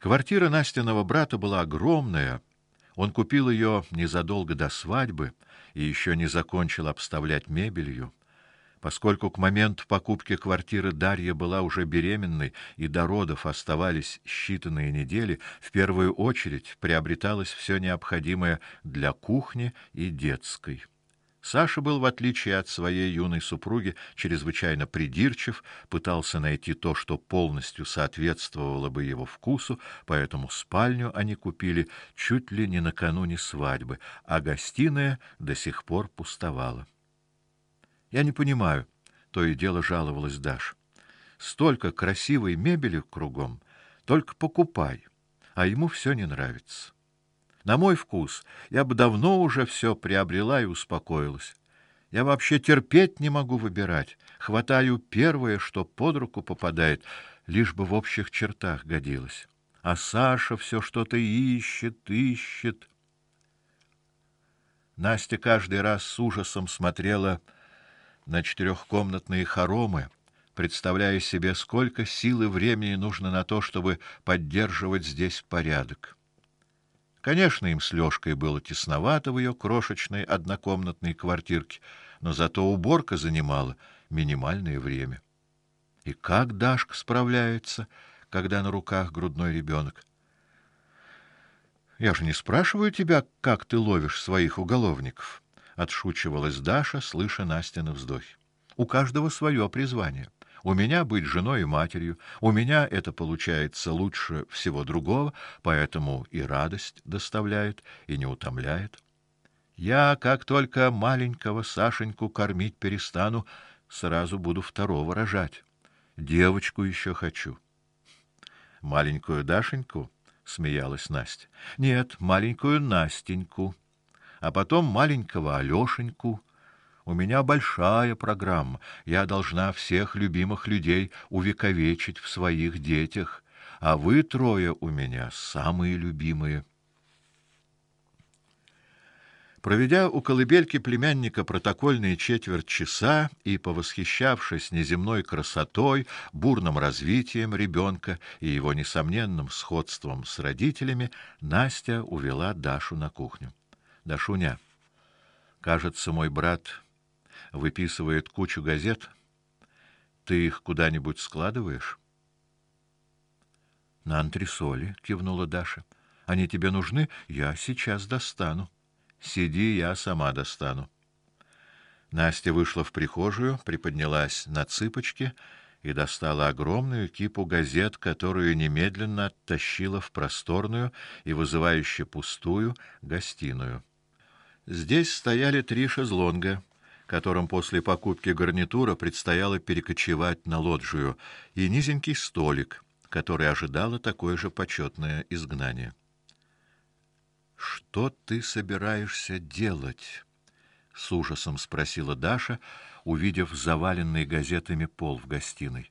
Квартира Настиного брата была огромная. Он купил ее незадолго до свадьбы и еще не закончил обставлять мебелью. Поскольку к моменту покупки квартиры Дарья была уже беременной и до родов оставались считанные недели, в первую очередь приобреталось все необходимое для кухни и детской. Саша был, в отличие от своей юной супруги, чрезвычайно придирчив, пытался найти то, что полностью соответствовало бы его вкусу, поэтому спальню они купили чуть ли не накануне свадьбы, а гостиная до сих пор пустовала. Я не понимаю, то и дело жаловалась Даша. Столько красивой мебели кругом, только покупай, а ему все не нравится. На мой вкус, я бы давно уже все приобрела и успокоилась. Я вообще терпеть не могу выбирать, хватаю первое, что под руку попадает, лишь бы в общих чертах годилось. А Саша все что-то ищет, ищет. Настя каждый раз с ужасом смотрела на четырехкомнатные хоромы, представляя себе, сколько сил и времени нужно на то, чтобы поддерживать здесь порядок. Конечно, им с Лёшкой было тесновато в ее крошечной однокомнатной квартирке, но зато уборка занимала минимальное время. И как Дашка справляется, когда на руках грудной ребенок? Я же не спрашиваю тебя, как ты ловишь своих уголовников, отшучивалась Даша, слыша Настины вздохи. У каждого свое призвание. У меня быть женой и матерью, у меня это получается лучше всего другого, поэтому и радость доставляет, и не утомляет. Я, как только маленького Сашеньку кормить перестану, сразу буду второго рожать. Девочку еще хочу. Маленькую Дашеньку, смеялась Настя. Нет, маленькую Настеньку, а потом маленького Алёшеньку. У меня большая программа. Я должна всех любимых людей увековечить в своих детях, а вы трое у меня самые любимые. Проведя у колыбельки племянника протокольные четверть часа и повосхищавшись неземной красотой, бурным развитием ребенка и его несомненным сходством с родителями, Настя увела Дашу на кухню. Дашуня, кажется, мой брат выписывает кучу газет. Ты их куда-нибудь складываешь? На антресоли, кивнула Даша. Они тебе нужны? Я сейчас достану. Сиди, я сама достану. Настя вышла в прихожую, приподнялась на цыпочки и достала огромную кипу газет, которую немедленно оттащила в просторную и вызывающе пустую гостиную. Здесь стояли три шезлонга которым после покупки гарнитура предстояло перекочевать на лоджию, и низенький столик, который ожидало такое же почетное изгнание. Что ты собираешься делать? с ужасом спросила Даша, увидев заваленный газетами пол в гостиной.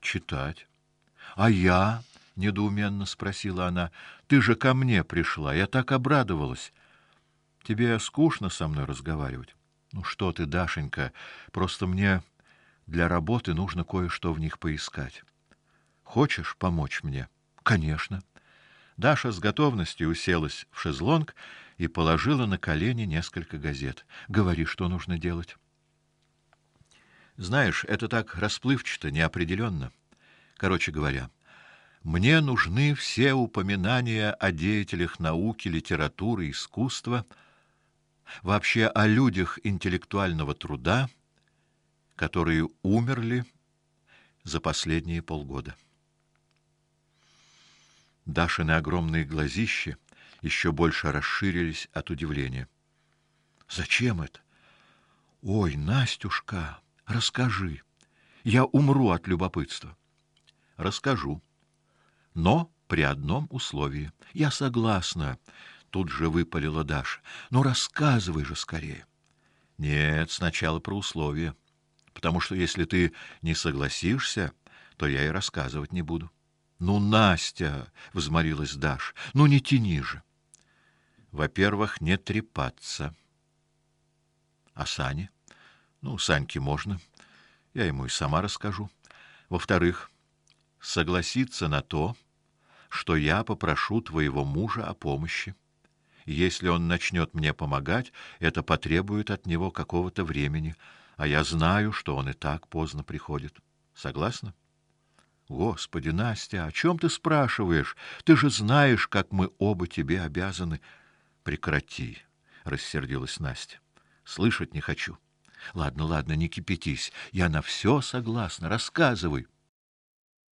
Читать. А я, недоуменно спросила она. Ты же ко мне пришла, я так обрадовалась. Тебе скучно со мной разговаривать? Ну что ты, Дашенька, просто мне для работы нужно кое-что в них поискать. Хочешь помочь мне? Конечно. Даша с готовностью уселась в шезлонг и положила на колени несколько газет. Говори, что нужно делать. Знаешь, это так расплывчато, неопределенно. Короче говоря, мне нужны все упоминания о деятелях науки, литературы, искусства, вообще о людях интеллектуального труда, которые умерли за последние полгода. Дашины огромные глазища еще больше расширились от удивления. Зачем это? Ой, Настюшка, расскажи. Я умру от любопытства. Расскажу. Но при одном условии. Я согласна, тут же выпалила Даша. Ну рассказывай же скорее. Нет, сначала про условия. Потому что если ты не согласишься, то я и рассказывать не буду. Ну, Настя, взмолилась Даша. Ну не тяни же. Во-первых, не трепаться. А Сане? Ну, Саньке можно. Я ему и сама расскажу. Во-вторых, согласиться на то, что я попрошу твоего мужа о помощи. Если он начнет мне помогать, это потребует от него какого-то времени, а я знаю, что он и так поздно приходит. Согласна? Господи, Настя, о чем ты спрашиваешь? Ты же знаешь, как мы оба тебе обязаны. Прекрати, рассердилась Настя. Слышать не хочу. Ладно, ладно, не кипятись. Я на все согласна. Рассказывай.